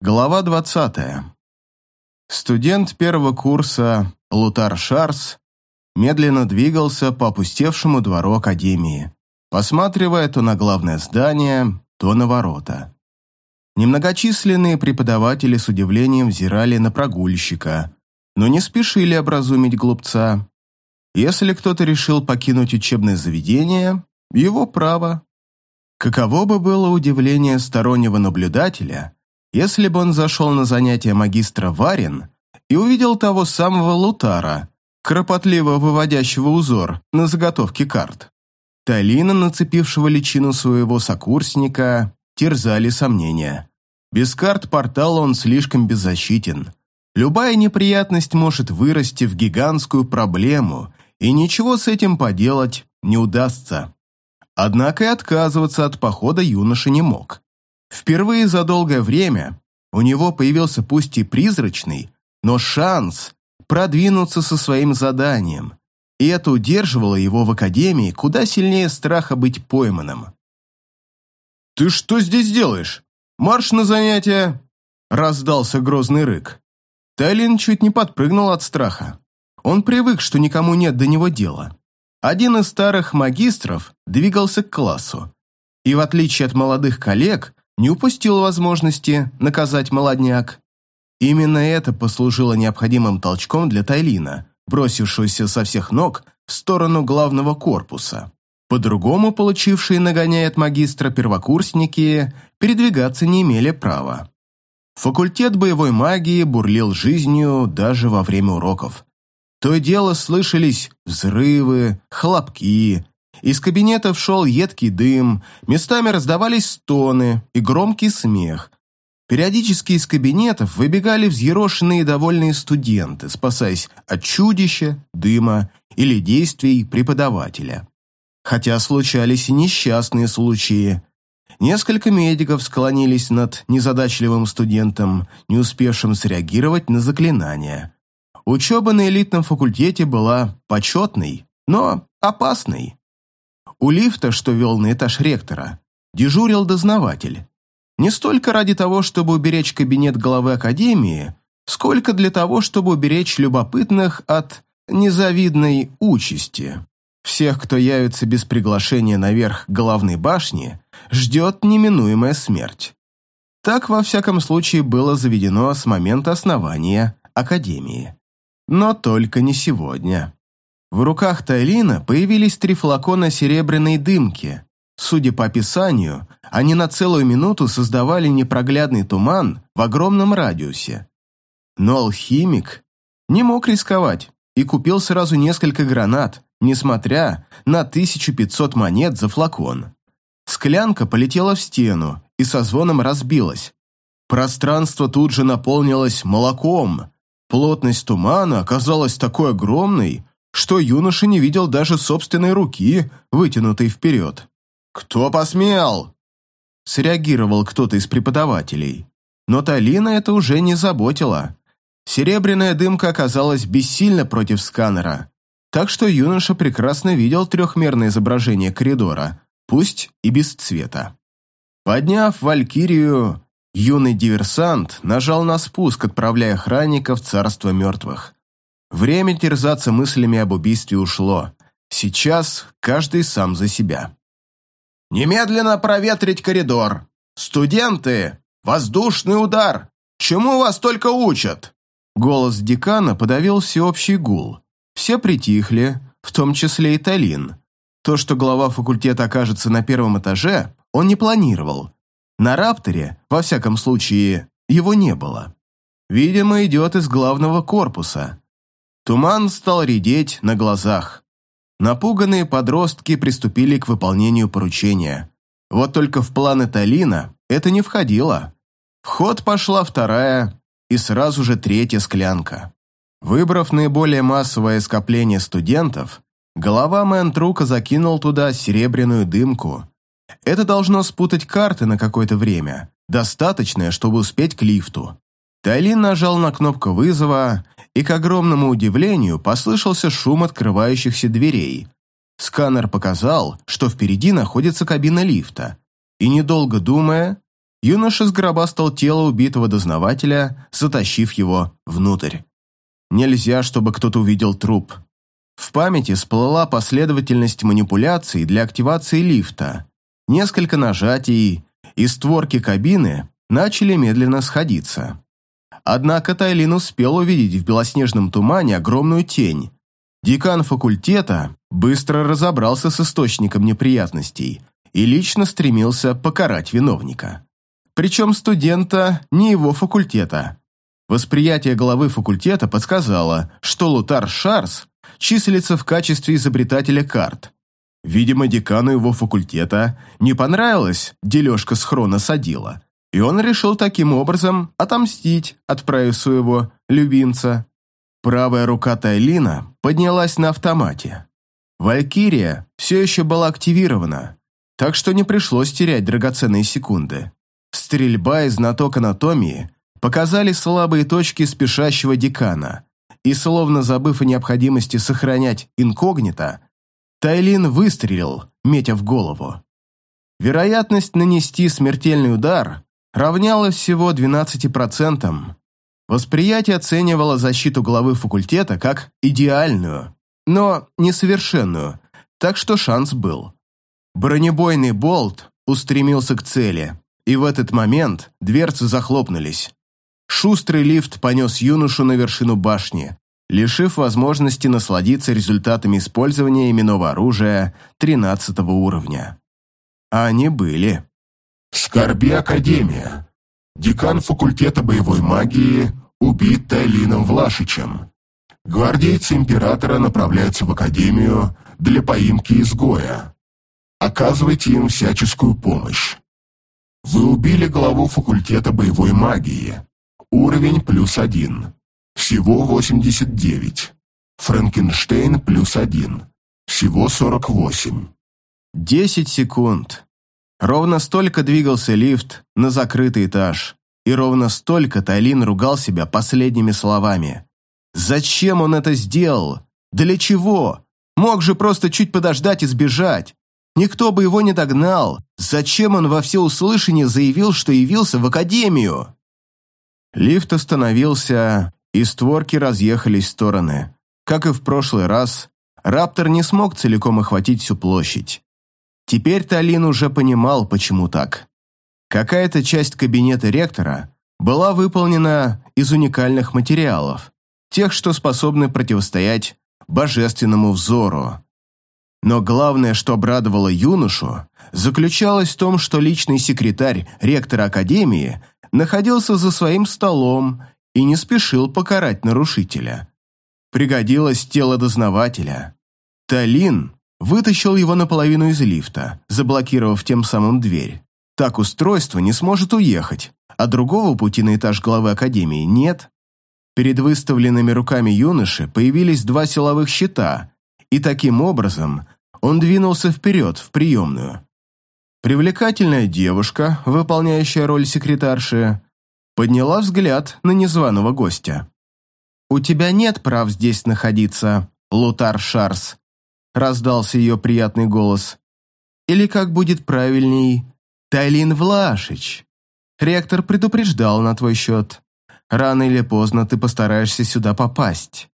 Глава 20. Студент первого курса Лутар Шарс медленно двигался по опустевшему двору Академии, посматривая то на главное здание, то на ворота. Немногочисленные преподаватели с удивлением взирали на прогульщика, но не спешили образумить глупца. Если кто-то решил покинуть учебное заведение, его право. Каково бы было удивление стороннего наблюдателя – если бы он зашел на занятия магистра Варин и увидел того самого Лутара, кропотливо выводящего узор на заготовке карт. Талина, нацепившего личину своего сокурсника, терзали сомнения. Без карт портала он слишком беззащитен. Любая неприятность может вырасти в гигантскую проблему, и ничего с этим поделать не удастся. Однако и отказываться от похода юноша не мог. Впервые за долгое время у него появился пусть и призрачный, но шанс продвинуться со своим заданием, и это удерживало его в академии куда сильнее страха быть пойманным. «Ты что здесь делаешь? Марш на занятия!» – раздался грозный рык. Тайлин чуть не подпрыгнул от страха. Он привык, что никому нет до него дела. Один из старых магистров двигался к классу, и в отличие от молодых коллег, не упустил возможности наказать молодняк. Именно это послужило необходимым толчком для Тайлина, бросившегося со всех ног в сторону главного корпуса. По-другому получившие нагоняя магистра первокурсники передвигаться не имели права. Факультет боевой магии бурлил жизнью даже во время уроков. То и дело слышались взрывы, хлопки, из кабинетов шел едкий дым, местами раздавались стоны и громкий смех. Периодически из кабинетов выбегали взъерошенные и довольные студенты, спасаясь от чудища, дыма или действий преподавателя. Хотя случались и несчастные случаи. Несколько медиков склонились над незадачливым студентом, не успевшим среагировать на заклинания. Учеба на элитном факультете была почетной, но опасной. У лифта, что вел на этаж ректора, дежурил дознаватель. Не столько ради того, чтобы уберечь кабинет главы академии, сколько для того, чтобы уберечь любопытных от незавидной участи. Всех, кто явится без приглашения наверх главной башни, ждет неминуемая смерть. Так, во всяком случае, было заведено с момента основания Академии. Но только не сегодня. В руках Тайлина появились три флакона серебряной дымки. Судя по описанию, они на целую минуту создавали непроглядный туман в огромном радиусе. Но алхимик не мог рисковать и купил сразу несколько гранат, несмотря на 1500 монет за флакон. Склянка полетела в стену и со звоном разбилась. Пространство тут же наполнилось молоком. Плотность тумана оказалась такой огромной, что юноша не видел даже собственной руки, вытянутой вперед. «Кто посмел?» Среагировал кто-то из преподавателей. Но Талина это уже не заботило. Серебряная дымка оказалась бессильна против сканера, так что юноша прекрасно видел трехмерное изображение коридора, пусть и без цвета. Подняв Валькирию, юный диверсант нажал на спуск, отправляя охранника в царство мертвых. Время терзаться мыслями об убийстве ушло. Сейчас каждый сам за себя. «Немедленно проветрить коридор! Студенты! Воздушный удар! Чему вас только учат?» Голос декана подавил всеобщий гул. Все притихли, в том числе и Талин. То, что глава факультета окажется на первом этаже, он не планировал. На рапторе, во всяком случае, его не было. Видимо, идет из главного корпуса. Туман стал редеть на глазах. Напуганные подростки приступили к выполнению поручения. Вот только в планы Талина это не входило. В ход пошла вторая и сразу же третья склянка. Выбрав наиболее массовое скопление студентов, голова Мэнтрука закинул туда серебряную дымку. Это должно спутать карты на какое-то время, достаточное, чтобы успеть к лифту. Тайлин нажал на кнопку вызова, и, к огромному удивлению, послышался шум открывающихся дверей. Сканер показал, что впереди находится кабина лифта, и, недолго думая, юноша сгробастал тело убитого дознавателя, затащив его внутрь. Нельзя, чтобы кто-то увидел труп. В памяти всплыла последовательность манипуляций для активации лифта. Несколько нажатий, и створки кабины начали медленно сходиться. Однако Тайлин успел увидеть в белоснежном тумане огромную тень. Декан факультета быстро разобрался с источником неприятностей и лично стремился покарать виновника. Причем студента не его факультета. Восприятие главы факультета подсказало, что Лутар Шарс числится в качестве изобретателя карт. Видимо, декану его факультета не понравилась дележка с Хрона Садила, и он решил таким образом отомстить, отправив своего любимца. Правая рука Тайлина поднялась на автомате. Валькирия все еще была активирована, так что не пришлось терять драгоценные секунды. Стрельба из знаток анатомии показали слабые точки спешащего декана, и, словно забыв о необходимости сохранять инкогнито, Тайлин выстрелил, метя в голову. Вероятность нанести смертельный удар равнялась всего 12%. Восприятие оценивало защиту главы факультета как идеальную, но несовершенную, так что шанс был. Бронебойный болт устремился к цели, и в этот момент дверцы захлопнулись. Шустрый лифт понес юношу на вершину башни, лишив возможности насладиться результатами использования именного оружия 13 уровня. А они были. Скорби Академия. Декан факультета боевой магии убит Тайлином Влашичем. Гвардейцы Императора направляются в Академию для поимки изгоя. Оказывайте им всяческую помощь. Вы убили главу факультета боевой магии. Уровень плюс один. Всего 89. Франкенштейн плюс один. Всего 48. 10 секунд. Ровно столько двигался лифт на закрытый этаж. И ровно столько Тайлин ругал себя последними словами. Зачем он это сделал? Для чего? Мог же просто чуть подождать и сбежать. Никто бы его не догнал. Зачем он во всеуслышание заявил, что явился в академию? Лифт остановился, и створки разъехались в стороны. Как и в прошлый раз, Раптор не смог целиком охватить всю площадь. Теперь Талин уже понимал, почему так. Какая-то часть кабинета ректора была выполнена из уникальных материалов, тех, что способны противостоять божественному взору. Но главное, что обрадовало юношу, заключалось в том, что личный секретарь ректора Академии находился за своим столом и не спешил покарать нарушителя. Пригодилось тело дознавателя. Талин вытащил его наполовину из лифта, заблокировав тем самым дверь. Так устройство не сможет уехать, а другого пути на этаж главы Академии нет. Перед выставленными руками юноши появились два силовых щита, и таким образом он двинулся вперед, в приемную. Привлекательная девушка, выполняющая роль секретарши, подняла взгляд на незваного гостя. «У тебя нет прав здесь находиться, Лутар Шарс», раздался ее приятный голос. «Или как будет правильней, Тайлин Влашич. Ректор предупреждал на твой счет. Рано или поздно ты постараешься сюда попасть.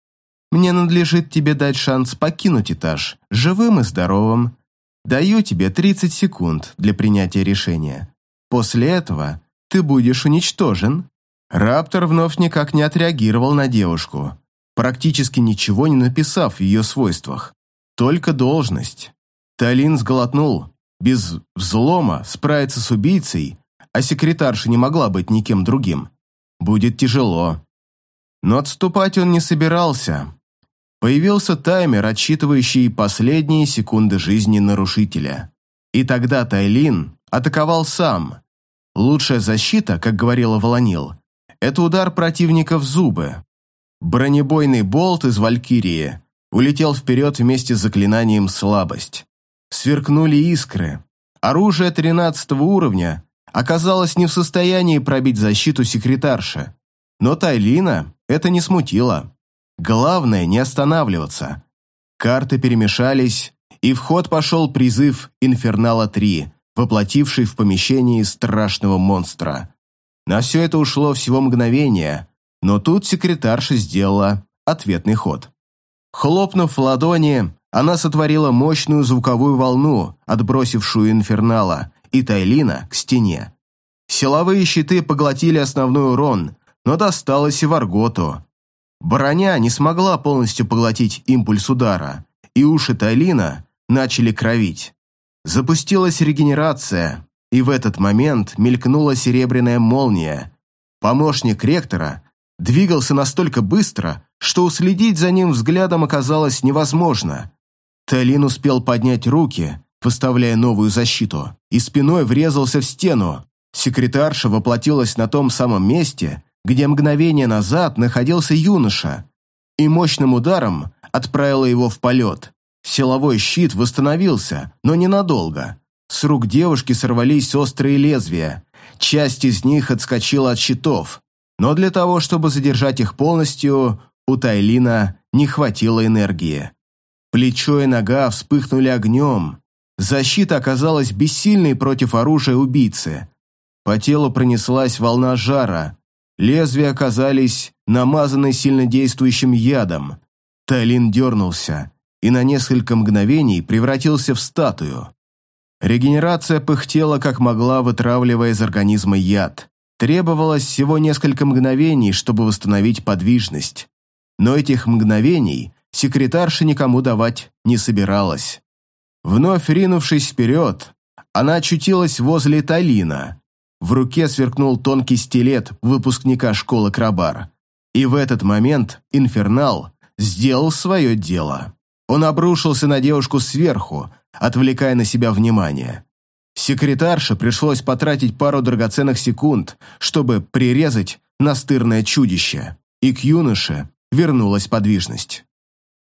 Мне надлежит тебе дать шанс покинуть этаж, живым и здоровым. Даю тебе 30 секунд для принятия решения. После этого ты будешь уничтожен». Раптор вновь никак не отреагировал на девушку, практически ничего не написав в ее свойствах. Только должность. Талин сглотнул. Без взлома справиться с убийцей, а секретарша не могла быть никем другим. Будет тяжело. Но отступать он не собирался. Появился таймер, отсчитывающий последние секунды жизни нарушителя. И тогда Тайлин атаковал сам. Лучшая защита, как говорила Волонил, это удар противника в зубы. Бронебойный болт из Валькирии улетел вперед вместе с заклинанием «Слабость». Сверкнули искры. Оружие 13 уровня оказалось не в состоянии пробить защиту секретарши. Но Тайлина это не смутило. Главное не останавливаться. Карты перемешались, и в ход пошел призыв Инфернала-3, воплотивший в помещении страшного монстра. На все это ушло всего мгновение, но тут секретарша сделала ответный ход. Хлопнув в ладони, она сотворила мощную звуковую волну, отбросившую инфернала и Тайлина к стене. Силовые щиты поглотили основной урон, но досталось и Варготу. Броня не смогла полностью поглотить импульс удара, и уши Тайлина начали кровить. Запустилась регенерация, и в этот момент мелькнула серебряная молния. Помощник ректора двигался настолько быстро, что уследить за ним взглядом оказалось невозможно. Тайлин успел поднять руки, выставляя новую защиту, и спиной врезался в стену. Секретарша воплотилась на том самом месте, где мгновение назад находился юноша, и мощным ударом отправила его в полет. Силовой щит восстановился, но ненадолго. С рук девушки сорвались острые лезвия. Часть из них отскочила от щитов, но для того, чтобы задержать их полностью, у Тайлина не хватило энергии. Плечо и нога вспыхнули огнем. Защита оказалась бессильной против оружия убийцы. По телу пронеслась волна жара. Лезвия оказались намазаны сильнодействующим ядом. Тайлин дернулся и на несколько мгновений превратился в статую. Регенерация пыхтела как могла, вытравливая из организма яд. Требовалось всего несколько мгновений, чтобы восстановить подвижность. Но этих мгновений секретарша никому давать не собиралась. Вновь ринувшись вперед, она очутилась возле Талина. В руке сверкнул тонкий стилет выпускника школы Крабар. И в этот момент Инфернал сделал свое дело. Он обрушился на девушку сверху, отвлекая на себя внимание. Секретарше пришлось потратить пару драгоценных секунд, чтобы прирезать настырное чудище, и к юноше вернулась подвижность.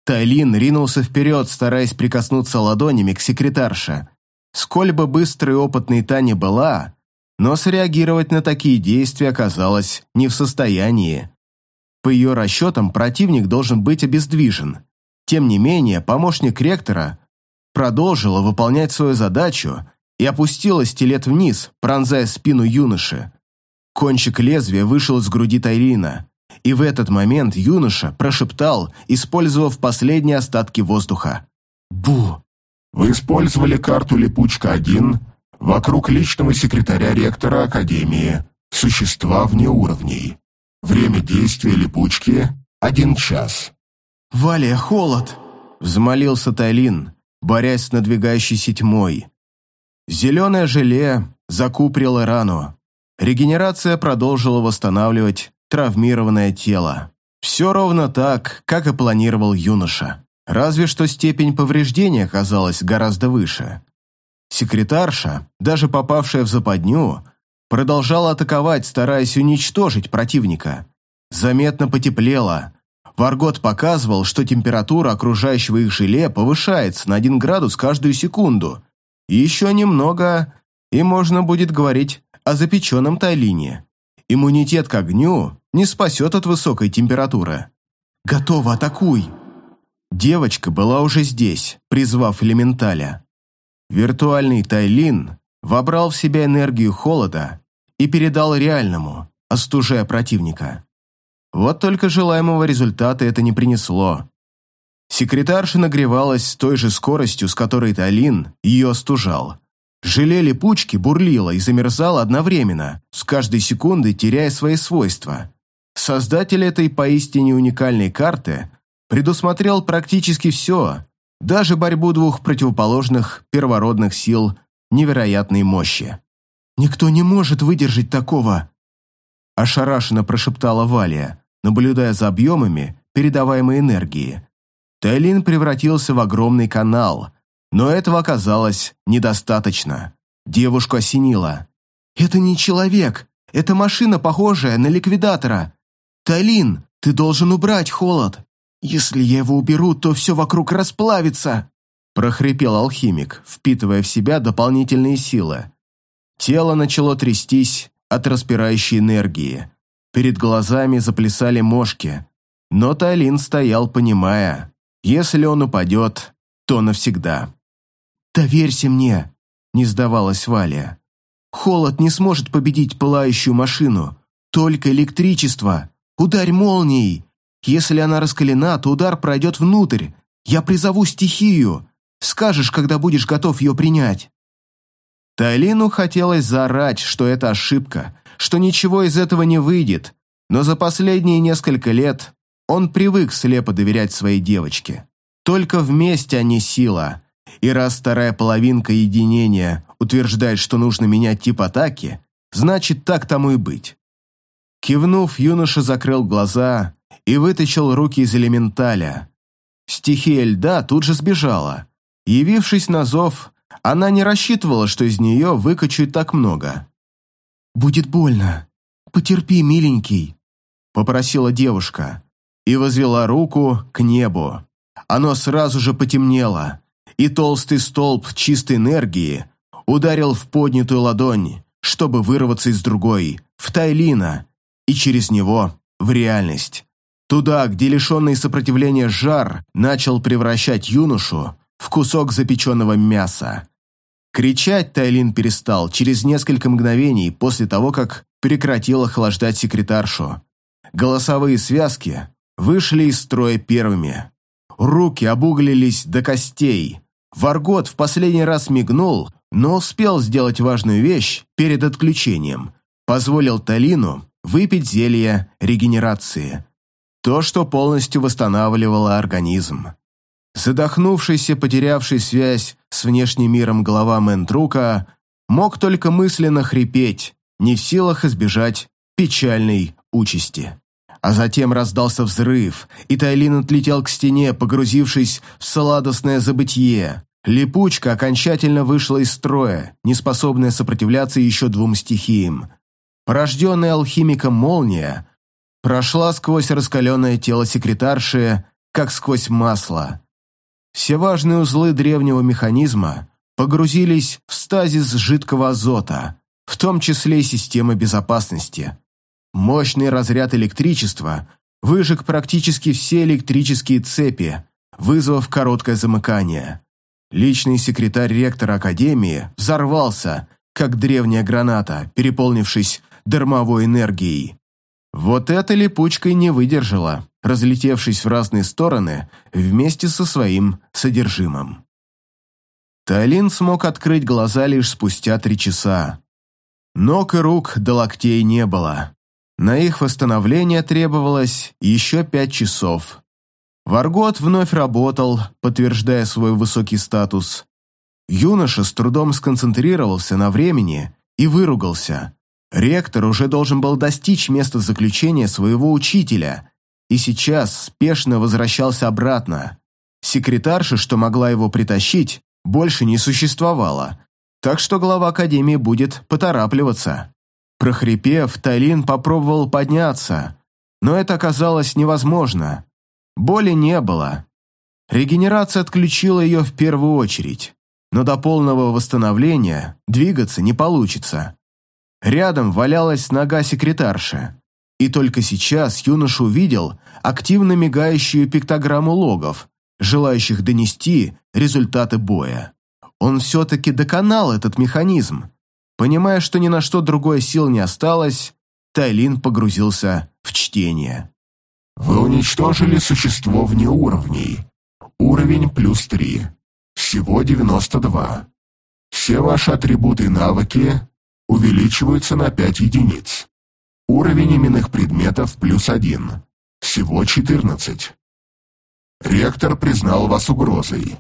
Тайлин ринулся вперед, стараясь прикоснуться ладонями к секретарше. Сколь бы быстрой и опытной та не была, но среагировать на такие действия оказалась не в состоянии. По ее расчетам, противник должен быть обездвижен. Тем не менее, помощник ректора продолжила выполнять свою задачу и опустила стилет вниз, пронзая спину юноши. Кончик лезвия вышел из груди Тайрина, и в этот момент юноша прошептал, использовав последние остатки воздуха. «Бу!» Вы использовали карту «Липучка-1» вокруг личного секретаря ректора Академии, существа вне уровней. Время действия липучки – один час. «Валя, холод!» – взмолился Тайлин, борясь с надвигающейся тьмой. Зеленое желе закуприло рану. Регенерация продолжила восстанавливать травмированное тело. Все ровно так, как и планировал юноша. Разве что степень повреждения оказалась гораздо выше. Секретарша, даже попавшая в западню, продолжала атаковать, стараясь уничтожить противника. Заметно потеплело, Варгот показывал, что температура окружающего их желе повышается на 1 градус каждую секунду. еще немного, и можно будет говорить о запеченном тайлине. Иммунитет к огню не спасет от высокой температуры. «Готово, атакуй!» Девочка была уже здесь, призвав элементаля. Виртуальный Тайлин вобрал в себя энергию холода и передал реальному, остужая противника. Вот только желаемого результата это не принесло. Секретарша нагревалась с той же скоростью, с которой Талин ее остужал. Желе липучки бурлило и замерзало одновременно, с каждой секундой теряя свои свойства. Создатель этой поистине уникальной карты предусмотрел практически все, даже борьбу двух противоположных первородных сил невероятной мощи. «Никто не может выдержать такого!» ошарашенно прошептала Валия, наблюдая за объемами передаваемой энергии. Тайлин превратился в огромный канал, но этого оказалось недостаточно. Девушку осенило. «Это не человек, это машина, похожая на ликвидатора. Тайлин, ты должен убрать холод. Если я его уберу, то все вокруг расплавится», прохрипел алхимик, впитывая в себя дополнительные силы. Тело начало трястись, от распирающей энергии. Перед глазами заплясали мошки. Но Талин стоял, понимая, если он упадет, то навсегда. «Доверься мне. не сдавалась Валя. «Холод не сможет победить пылающую машину. Только электричество. Ударь молнией. Если она раскалена, то удар пройдет внутрь. Я призову стихию. Скажешь, когда будешь готов ее принять». Тайлину хотелось заорать, что это ошибка, что ничего из этого не выйдет, но за последние несколько лет он привык слепо доверять своей девочке. Только вместе они сила, и раз вторая половинка единения утверждает, что нужно менять тип атаки, значит так тому и быть. Кивнув, юноша закрыл глаза и вытащил руки из элементаля. Стихия льда тут же сбежала. Явившись на зов, она не рассчитывала, что из нее выкачают так много. «Будет больно. Потерпи, миленький», — попросила девушка и возвела руку к небу. Оно сразу же потемнело, и толстый столб чистой энергии ударил в поднятую ладонь, чтобы вырваться из другой, в Тайлина, и через него в реальность. Туда, где лишенный сопротивления жар начал превращать юношу в кусок запеченного мяса. Кричать Тайлин перестал через несколько мгновений после того, как прекратил охлаждать секретаршу. Голосовые связки вышли из строя первыми. Руки обуглились до костей. Варгот в последний раз мигнул, но успел сделать важную вещь перед отключением. Позволил Талину выпить зелье регенерации. То, что полностью восстанавливало организм. Задохнувшийся, потерявший связь с внешним миром глава Ментрука мог только мысленно хрипеть, не в силах избежать печальной участи. А затем раздался взрыв, и Тайлин отлетел к стене, погрузившись в сладостное забытье. Липучка окончательно вышла из строя, неспособная сопротивляться еще двум стихиям. Порожденная алхимиком молния прошла сквозь раскаленное тело секретарши, как сквозь масло. Все важные узлы древнего механизма погрузились в стазис жидкого азота, в том числе и системы безопасности. Мощный разряд электричества выжег практически все электрические цепи, вызвав короткое замыкание. Личный секретарь ректора Академии взорвался, как древняя граната, переполнившись дармовой энергией. Вот эта липучка и не выдержала, разлетевшись в разные стороны вместе со своим содержимым. Талин смог открыть глаза лишь спустя три часа. Ног и рук до локтей не было. На их восстановление требовалось еще пять часов. Варгот вновь работал, подтверждая свой высокий статус. Юноша с трудом сконцентрировался на времени и выругался. Ректор уже должен был достичь места заключения своего учителя, и сейчас спешно возвращался обратно. Секретарша, что могла его притащить, больше не существовало, так что глава Академии будет поторапливаться. Прохрипев, Тайлин попробовал подняться, но это оказалось невозможно. Боли не было. Регенерация отключила ее в первую очередь, но до полного восстановления двигаться не получится. Рядом валялась нога секретарши. И только сейчас юноша увидел активно мигающую пиктограмму логов, желающих донести результаты боя. Он все-таки доконал этот механизм. Понимая, что ни на что другое сил не осталось, Тайлин погрузился в чтение. Вы уничтожили существо вне уровней. Уровень плюс три. Всего 92. Все ваши атрибуты и навыки увеличиваются на 5 единиц. Уровень именных предметов плюс 1. Всего 14. Ректор признал вас угрозой.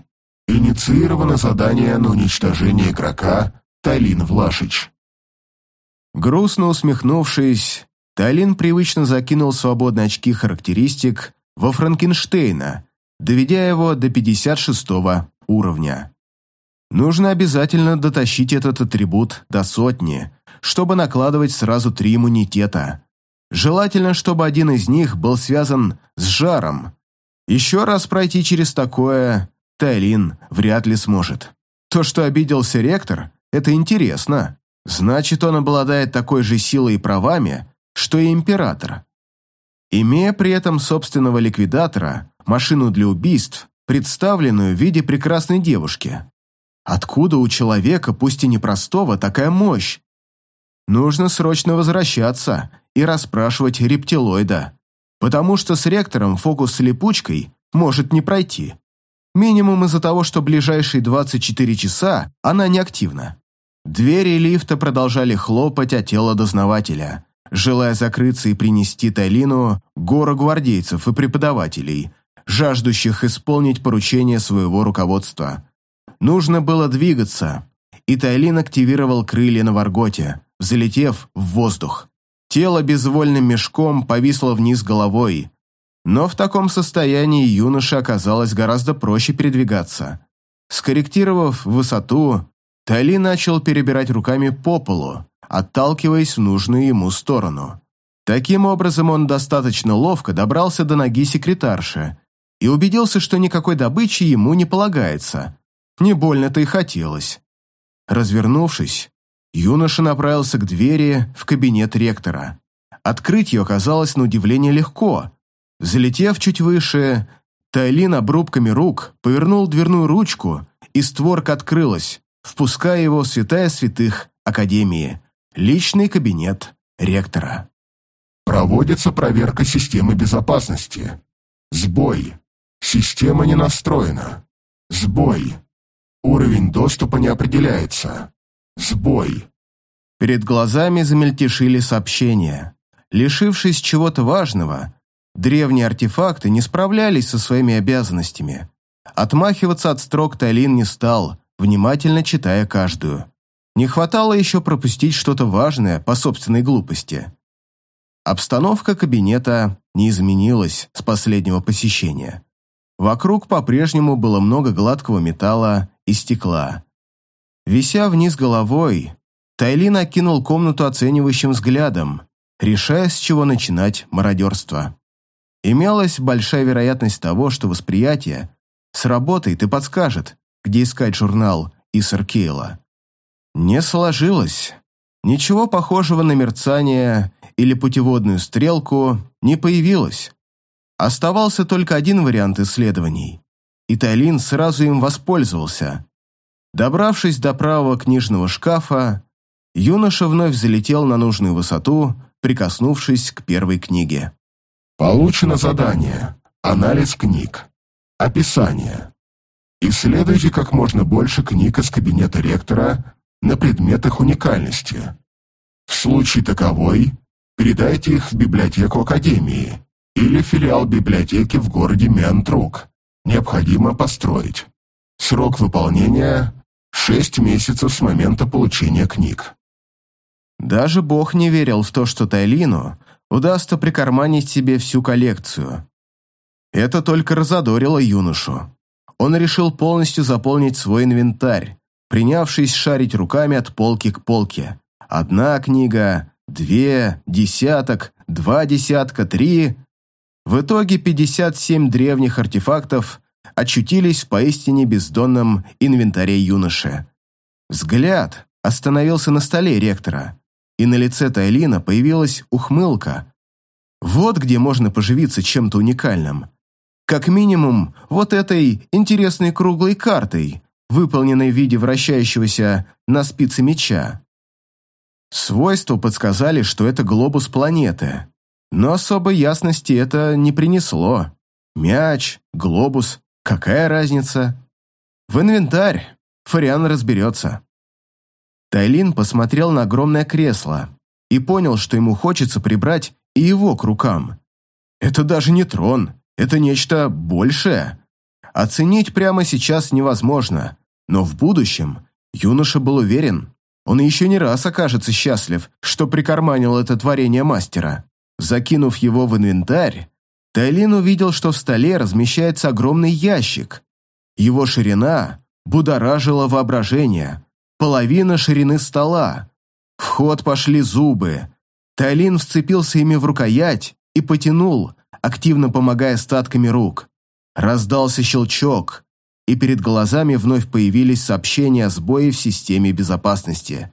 Инициировано задание на уничтожение игрока Тайлин Влашич. Грустно усмехнувшись, Тайлин привычно закинул свободные очки характеристик во Франкенштейна, доведя его до 56 уровня. Нужно обязательно дотащить этот атрибут до сотни, чтобы накладывать сразу три иммунитета. Желательно, чтобы один из них был связан с жаром. Еще раз пройти через такое Тайлин вряд ли сможет. То, что обиделся ректор, это интересно. Значит, он обладает такой же силой и правами, что и император. Имея при этом собственного ликвидатора, машину для убийств, представленную в виде прекрасной девушки. Откуда у человека, пусть и непростого, такая мощь? Нужно срочно возвращаться и расспрашивать рептилоида, потому что с ректором фокус с липучкой может не пройти. Минимум из-за того, что ближайшие 24 часа она неактивна. Двери лифта продолжали хлопать о тело дознавателя, желая закрыться и принести Тайлину гору гвардейцев и преподавателей, жаждущих исполнить поручение своего руководства. Нужно было двигаться, и Тайлин активировал крылья на Варготе, взлетев в воздух. Тело безвольным мешком повисло вниз головой, но в таком состоянии юноше оказалось гораздо проще передвигаться. Скорректировав высоту, Тайли начал перебирать руками по полу, отталкиваясь в нужную ему сторону. Таким образом он достаточно ловко добрался до ноги секретарши и убедился, что никакой добычи ему не полагается, не больно-то и хотелось. Развернувшись, юноша направился к двери в кабинет ректора. Открыть ее оказалось на удивление легко. Залетев чуть выше, Тайлин обрубками рук повернул дверную ручку, и створка открылась, впуская его в святая святых Академии, личный кабинет ректора. Проводится проверка системы безопасности. Сбой. Система не настроена. Сбой. Уровень доступа не определяется. Сбой. Перед глазами замельтешили сообщения. Лишившись чего-то важного, древние артефакты не справлялись со своими обязанностями. Отмахиваться от строк Тайлин не стал, внимательно читая каждую. Не хватало еще пропустить что-то важное по собственной глупости. Обстановка кабинета не изменилась с последнего посещения. Вокруг по-прежнему было много гладкого металла и стекла. Вися вниз головой, Тайлин окинул комнату оценивающим взглядом, решая, с чего начинать мародерство. Имелась большая вероятность того, что восприятие сработает и подскажет, где искать журнал Исар Кейла. Не сложилось. Ничего похожего на мерцание или путеводную стрелку не появилось. Оставался только один вариант исследований, и Тайлин сразу им воспользовался. Добравшись до правого книжного шкафа, юноша вновь залетел на нужную высоту, прикоснувшись к первой книге. Получено задание. Анализ книг. Описание. Исследуйте как можно больше книг из кабинета ректора на предметах уникальности. В случае таковой, передайте их в библиотеку Академии или филиал библиотеки в городе Миантрук. Необходимо построить. Срок выполнения – шесть месяцев с момента получения книг. Даже Бог не верил в то, что Тайлину удастся прикарманить себе всю коллекцию. Это только разодорило юношу. Он решил полностью заполнить свой инвентарь, принявшись шарить руками от полки к полке. Одна книга, две, десяток, два десятка, три. В итоге 57 древних артефактов очутились в поистине бездонном инвентаре юноши. Взгляд остановился на столе ректора, и на лице Тайлина появилась ухмылка. Вот где можно поживиться чем-то уникальным. Как минимум, вот этой интересной круглой картой, выполненной в виде вращающегося на спице меча. Свойства подсказали, что это глобус планеты, но особой ясности это не принесло. Мяч, глобус, какая разница? В инвентарь. Фариан разберется. Тайлин посмотрел на огромное кресло и понял, что ему хочется прибрать и его к рукам. Это даже не трон, это нечто большее. Оценить прямо сейчас невозможно, но в будущем юноша был уверен, он еще не раз окажется счастлив, что прикарманил это творение мастера. Закинув его в инвентарь, Тайлин увидел, что в столе размещается огромный ящик. Его ширина будоражила воображение. Половина ширины стола. В ход пошли зубы. Тайлин вцепился ими в рукоять и потянул, активно помогая статками рук. Раздался щелчок, и перед глазами вновь появились сообщения о сбое в системе безопасности.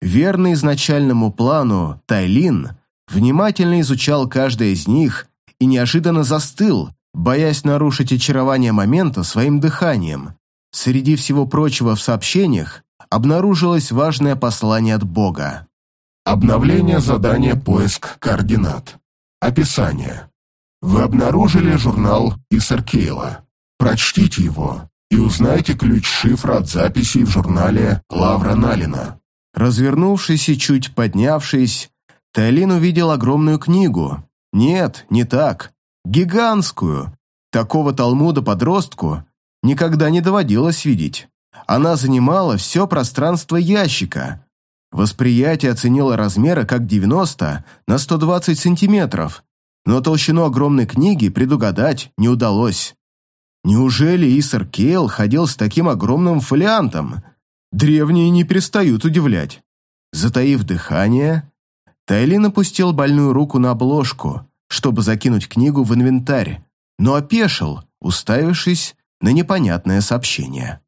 Верный изначальному плану, Тайлин – внимательно изучал каждое из них и неожиданно застыл, боясь нарушить очарование момента своим дыханием. среди всего прочего в сообщениях обнаружилось важное послание от Бога. Обновление задания «Поиск координат». Описание. Вы обнаружили журнал Исаркейла. Прочтите его и узнайте ключ-шифра от записей в журнале Лавра Налина. Развернувшись и чуть поднявшись, Тайлин увидел огромную книгу. Нет, не так. Гигантскую. Такого Талмуда подростку никогда не доводилось видеть. Она занимала все пространство ящика. Восприятие оценило размеры как 90 на 120 сантиметров, но толщину огромной книги предугадать не удалось. Неужели Исар Кейл ходил с таким огромным фолиантом? Древние не перестают удивлять. Затаив дыхание, Тайлин опустил больную руку на обложку, чтобы закинуть книгу в инвентарь, но опешил, уставившись на непонятное сообщение.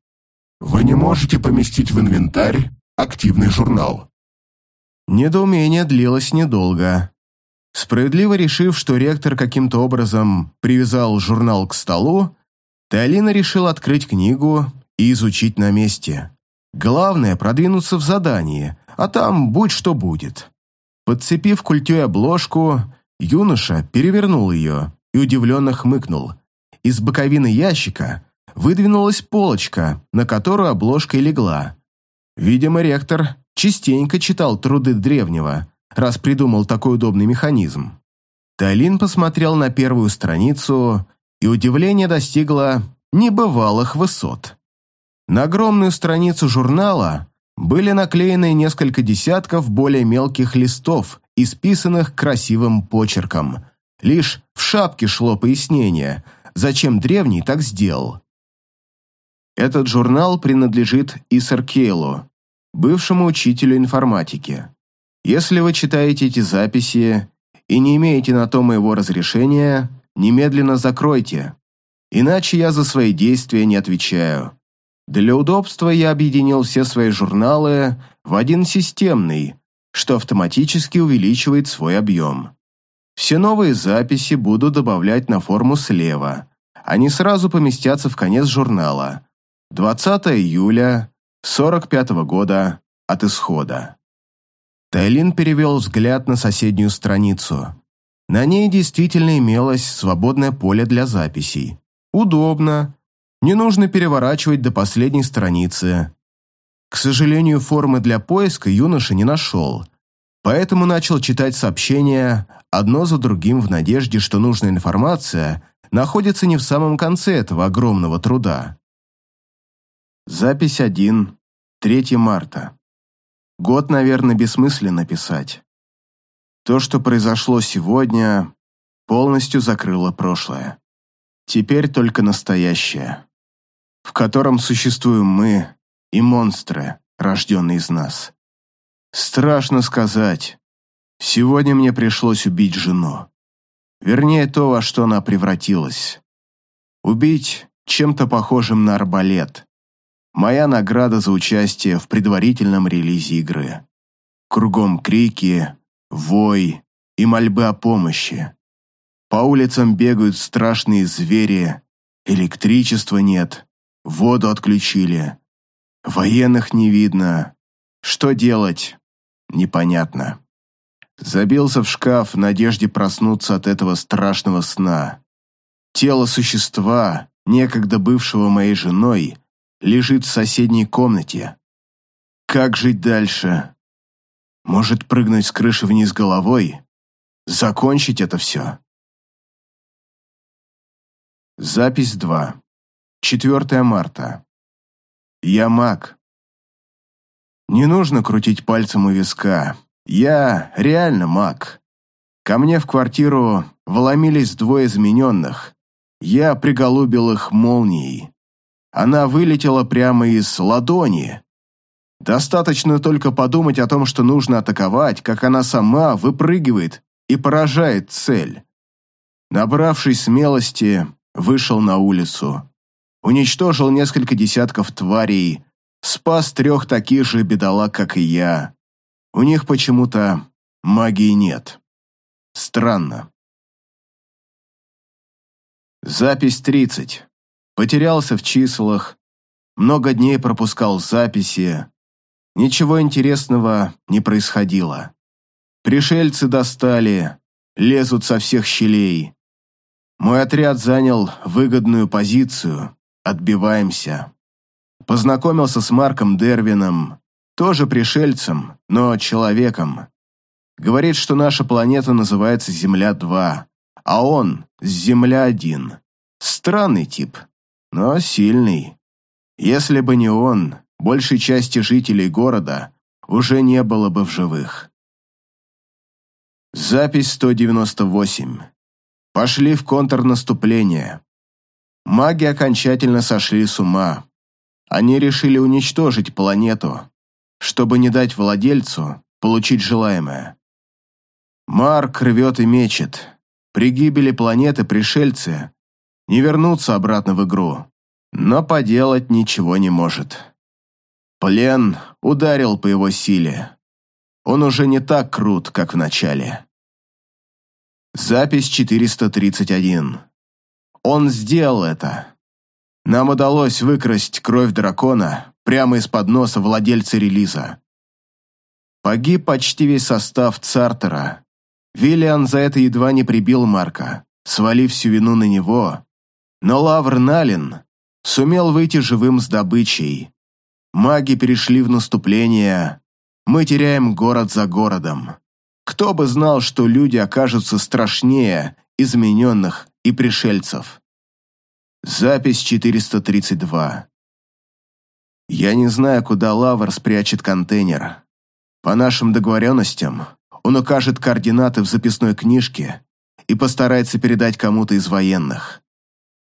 Вы не можете поместить в инвентарь активный журнал. Недоумение длилось недолго. Справедливо решив, что ректор каким-то образом привязал журнал к столу, Талина решил открыть книгу и изучить на месте. Главное – продвинуться в задании, а там будь что будет. Подцепив культей обложку, юноша перевернул ее и удивленно хмыкнул. Из боковины ящика выдвинулась полочка, на которую обложка и легла. Видимо, ректор частенько читал труды древнего, раз придумал такой удобный механизм. Талин посмотрел на первую страницу, и удивление достигло небывалых высот. На огромную страницу журнала были наклеены несколько десятков более мелких листов, исписанных красивым почерком. Лишь в шапке шло пояснение, зачем древний так сделал. Этот журнал принадлежит Исар Кейлу, бывшему учителю информатики. Если вы читаете эти записи и не имеете на то моего разрешения, немедленно закройте, иначе я за свои действия не отвечаю. Для удобства я объединил все свои журналы в один системный, что автоматически увеличивает свой объем. Все новые записи буду добавлять на форму слева. Они сразу поместятся в конец журнала, 20 июля 45 -го года от исхода. Тайлин перевел взгляд на соседнюю страницу. На ней действительно имелось свободное поле для записей. Удобно. Не нужно переворачивать до последней страницы. К сожалению, формы для поиска юноша не нашел, поэтому начал читать сообщения одно за другим в надежде, что нужная информация находится не в самом конце этого огромного труда. Запись 1. 3 марта. Год, наверное, бессмысленно писать. То, что произошло сегодня, полностью закрыло прошлое. Теперь только настоящее, в котором существуем мы и монстры, рожденные из нас. Страшно сказать. Сегодня мне пришлось убить жену. Вернее, то, во что она превратилась. Убить чем-то похожим на арбалет, Моя награда за участие в предварительном релизе игры. Кругом крики, вой и мольбы о помощи. По улицам бегают страшные звери, электричества нет, воду отключили. Военных не видно. Что делать? Непонятно. Забился в шкаф в надежде проснуться от этого страшного сна. Тело существа, некогда бывшего моей женой, лежит в соседней комнате. Как жить дальше? Может, прыгнуть с крыши вниз головой? Закончить это все? Запись 2. 4 марта. Я маг. Не нужно крутить пальцем у виска. Я реально маг. Ко мне в квартиру вломились двое измененных. Я приголубил их молнией. Она вылетела прямо из ладони. Достаточно только подумать о том, что нужно атаковать, как она сама выпрыгивает и поражает цель. Набравшись смелости, вышел на улицу. Уничтожил несколько десятков тварей, спас трех таких же бедолаг, как и я. У них почему-то магии нет. Странно. Запись 30. Потерялся в числах. много дней пропускал записи. Ничего интересного не происходило. Пришельцы достали, лезут со всех щелей. Мой отряд занял выгодную позицию, отбиваемся. Познакомился с Марком Дервином, тоже пришельцем, но человеком. Говорит, что наша планета называется Земля-2, а он с Земля-1. Странный тип, но сильный. Если бы не он, большей части жителей города уже не было бы в живых. Запись 198. Пошли в контрнаступление. Маги окончательно сошли с ума. Они решили уничтожить планету, чтобы не дать владельцу получить желаемое. Марк рвет и мечет. При гибели планеты пришельцы не вернутся обратно в игру, но поделать ничего не может. Плен ударил по его силе. Он уже не так крут, как в начале. Запись 431. Он сделал это. Нам удалось выкрасть кровь дракона прямо из-под носа владельца релиза. Погиб почти весь состав Цартера. Виллиан за это едва не прибил Марка, свалив всю вину на него. Но Лавр Налин сумел выйти живым с добычей. Маги перешли в наступление. Мы теряем город за городом. Кто бы знал, что люди окажутся страшнее измененных и пришельцев. Запись 432. Я не знаю, куда Лавр спрячет контейнер. По нашим договоренностям, он укажет координаты в записной книжке и постарается передать кому-то из военных.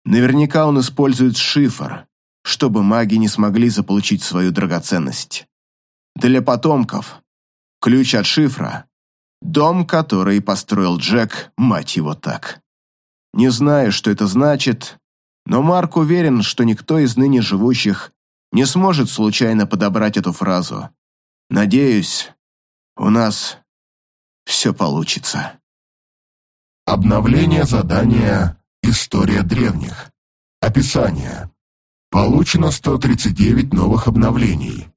Наверняка он использует шифр, чтобы маги не смогли заполучить свою драгоценность. Для потомков ключ от шифра – дом, который построил Джек, мать его так. Не знаю, что это значит, но Марк уверен, что никто из ныне живущих не сможет случайно подобрать эту фразу. Надеюсь, у нас все получится. Обновление задания «История древних». Описание. Получено 139 новых обновлений.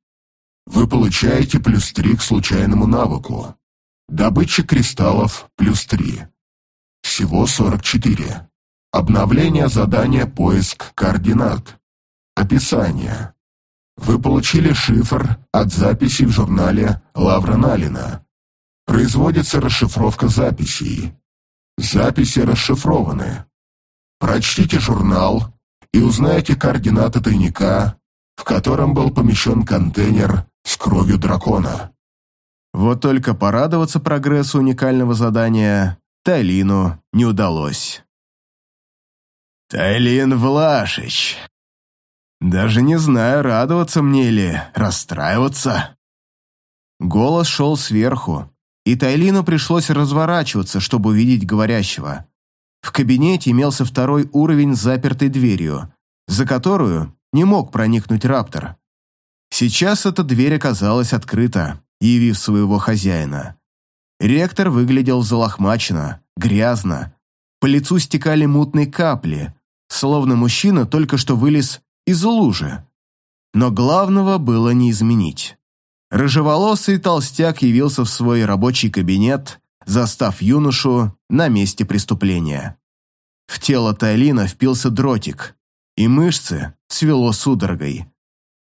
Вы получаете плюс 3 к случайному навыку. Добыча кристаллов плюс 3. Всего 44. Обновление задания «Поиск координат». Описание. Вы получили шифр от записей в журнале Лавра Налина. Производится расшифровка записей. Записи расшифрованы. Прочтите журнал и узнаете координаты тайника, в котором был помещен контейнер с кровью дракона. Вот только порадоваться прогрессу уникального задания Тайлину не удалось. «Тайлин Влашич, даже не знаю, радоваться мне или расстраиваться». Голос шел сверху, и Тайлину пришлось разворачиваться, чтобы увидеть говорящего. В кабинете имелся второй уровень с запертой дверью, за которую не мог проникнуть Раптор. Сейчас эта дверь оказалась открыта, явив своего хозяина. Ректор выглядел залохмаченно, грязно. По лицу стекали мутные капли, словно мужчина только что вылез из лужи. Но главного было не изменить. Рыжеволосый толстяк явился в свой рабочий кабинет, застав юношу на месте преступления. В тело Тайлина впился дротик, и мышцы свело судорогой.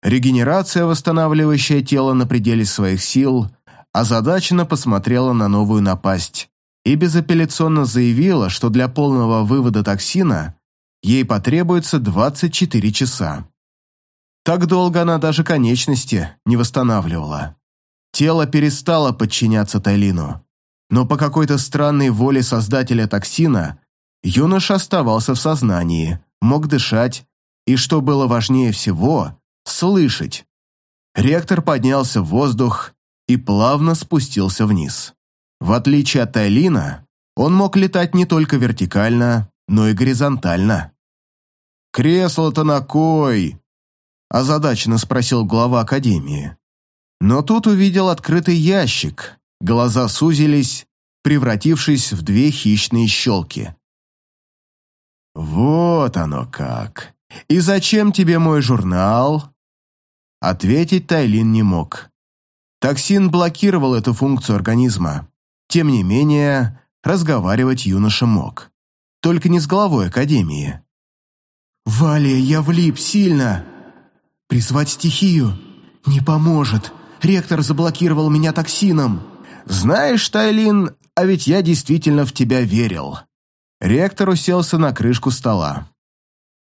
Регенерация, восстанавливающая тело на пределе своих сил, озадаченно посмотрела на новую напасть и безапелляционно заявила, что для полного вывода токсина ей потребуется 24 часа. Так долго она даже конечности не восстанавливала. Тело перестало подчиняться Тайлину, но по какой-то странной воле создателя токсина юноша оставался в сознании, мог дышать и, что было важнее всего, слышать. Ректор поднялся в воздух и плавно спустился вниз. В отличие от Тайлина, он мог летать не только вертикально, но и горизонтально. «Кресло-то на кой?» – озадаченно спросил глава Академии. Но тут увидел открытый ящик, глаза сузились, превратившись в две хищные щелки. «Вот оно как! «И зачем тебе мой журнал?» Ответить Тайлин не мог. Токсин блокировал эту функцию организма. Тем не менее, разговаривать юноша мог. Только не с головой Академии. «Валя, я влип сильно. Призвать стихию не поможет. Ректор заблокировал меня токсином». «Знаешь, Тайлин, а ведь я действительно в тебя верил». Ректор уселся на крышку стола.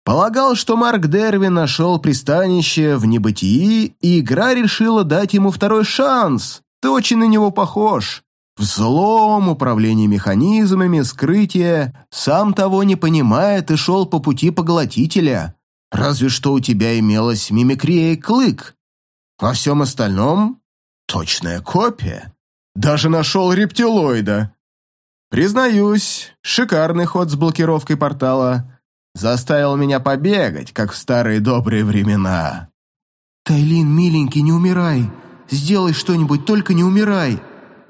Полагал, что Марк Дервин нашел пристанище в небытии, и игра решила дать ему второй шанс. Ты очень на него похож. Взлом, управление механизмами, скрытие. Сам того не понимая, ты шел по пути поглотителя. Разве что у тебя имелась мимикрия и клык. Во всем остальном — точная копия. Даже нашел рептилоида. Признаюсь, шикарный ход с блокировкой портала — Заставил меня побегать, как в старые добрые времена. «Тайлин, миленький, не умирай. Сделай что-нибудь, только не умирай.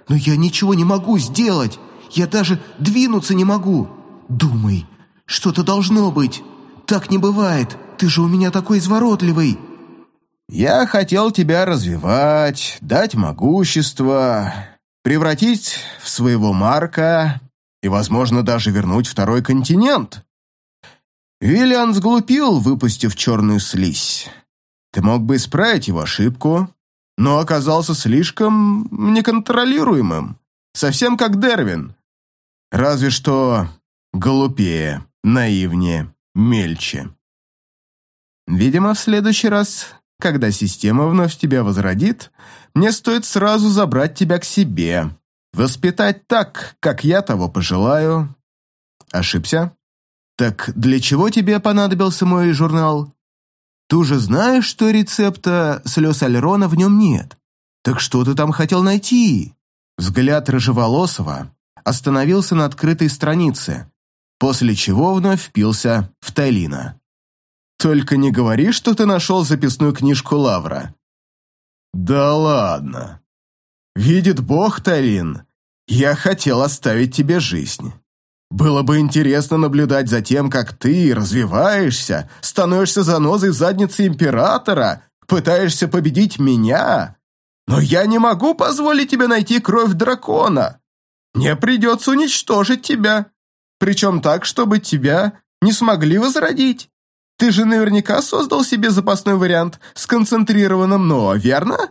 Но я ничего не могу сделать. Я даже двинуться не могу. Думай, что-то должно быть. Так не бывает. Ты же у меня такой изворотливый». «Я хотел тебя развивать, дать могущество, превратить в своего Марка и, возможно, даже вернуть второй континент. Виллиан сглупил, выпустив черную слизь. Ты мог бы исправить его ошибку, но оказался слишком неконтролируемым, совсем как Дервин. Разве что глупее, наивнее, мельче. Видимо, в следующий раз, когда система вновь тебя возродит, мне стоит сразу забрать тебя к себе, воспитать так, как я того пожелаю. Ошибся? «Так для чего тебе понадобился мой журнал? Ты уже знаешь, что рецепта слез Альрона в нем нет. Так что ты там хотел найти?» Взгляд Рыжеволосого остановился на открытой странице, после чего вновь впился в Тайлина. «Только не говори, что ты нашел записную книжку Лавра». «Да ладно. Видит Бог, Тайлин, я хотел оставить тебе жизнь». Было бы интересно наблюдать за тем, как ты развиваешься, становишься занозой в заднице императора, пытаешься победить меня. Но я не могу позволить тебе найти кровь дракона. Мне придется уничтожить тебя. Причем так, чтобы тебя не смогли возродить. Ты же наверняка создал себе запасной вариант с концентрированным «но», верно?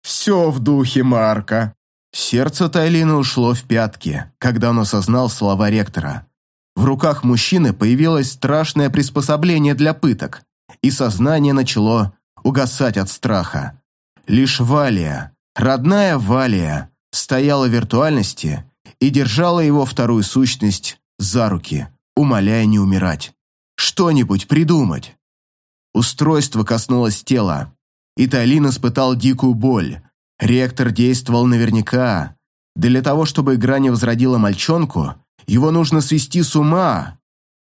Все в духе Марка. Сердце Тайлина ушло в пятки, когда он осознал слова ректора. В руках мужчины появилось страшное приспособление для пыток, и сознание начало угасать от страха. Лишь Валия, родная Валия, стояла в виртуальности и держала его вторую сущность за руки, умоляя не умирать. Что-нибудь придумать. Устройство коснулось тела, и Тайлин испытал дикую боль, Ректор действовал наверняка. Для того, чтобы игра не возродила мальчонку, его нужно свести с ума.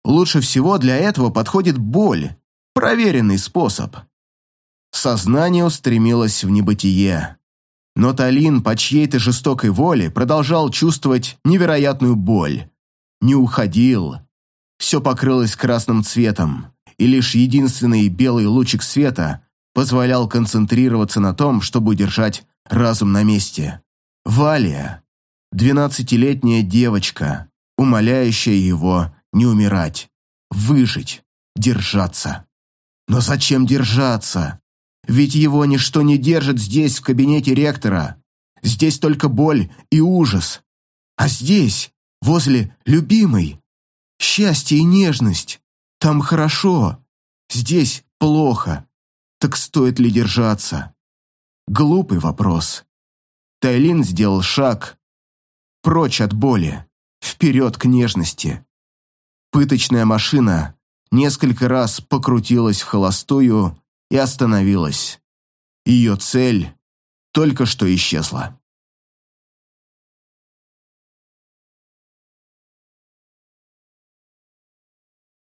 Лучше всего для этого подходит боль, проверенный способ. Сознание устремилось в небытие. Но Талин по чьей-то жестокой воле продолжал чувствовать невероятную боль. Не уходил. Все покрылось красным цветом, и лишь единственный белый лучик света позволял концентрироваться на том, чтобы удержать разум на месте. Валия, двенадцатилетняя девочка, умоляющая его не умирать, выжить, держаться. Но зачем держаться? Ведь его ничто не держит здесь, в кабинете ректора. Здесь только боль и ужас. А здесь, возле любимой, счастье и нежность. Там хорошо, здесь плохо. Так стоит ли держаться? Глупый вопрос. Тайлин сделал шаг прочь от боли, вперед к нежности. Пыточная машина несколько раз покрутилась в холостую и остановилась. Ее цель только что исчезла.